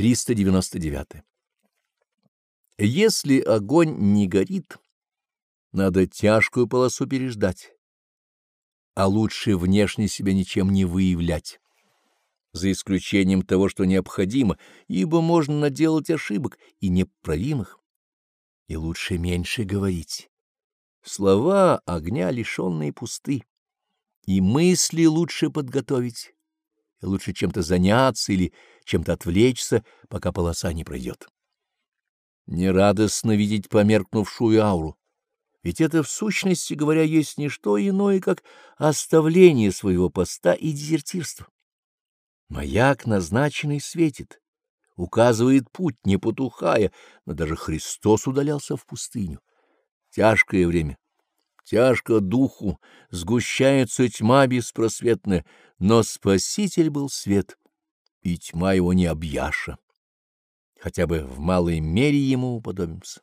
399. Если огонь не горит, надо тяжкую полосу переждать, а лучше внешне себя ничем не выявлять, за исключением того, что необходимо, ибо можно наделать ошибок и неправимых, и лучше меньше говорить. Слова огня лишенные пусты, и мысли лучше подготовить, и лучше чем-то заняться или чем-то отвлечься, пока полоса не пройдет. Нерадостно видеть померкнувшую ауру, ведь это, в сущности говоря, есть не что иное, как оставление своего поста и дезертирство. Маяк назначенный светит, указывает путь, не потухая, но даже Христос удалялся в пустыню. Тяжкое время, тяжко духу, сгущается тьма беспросветная, но Спаситель был свет, и тьма его не объяша хотя бы в малой мере ему уподобимся.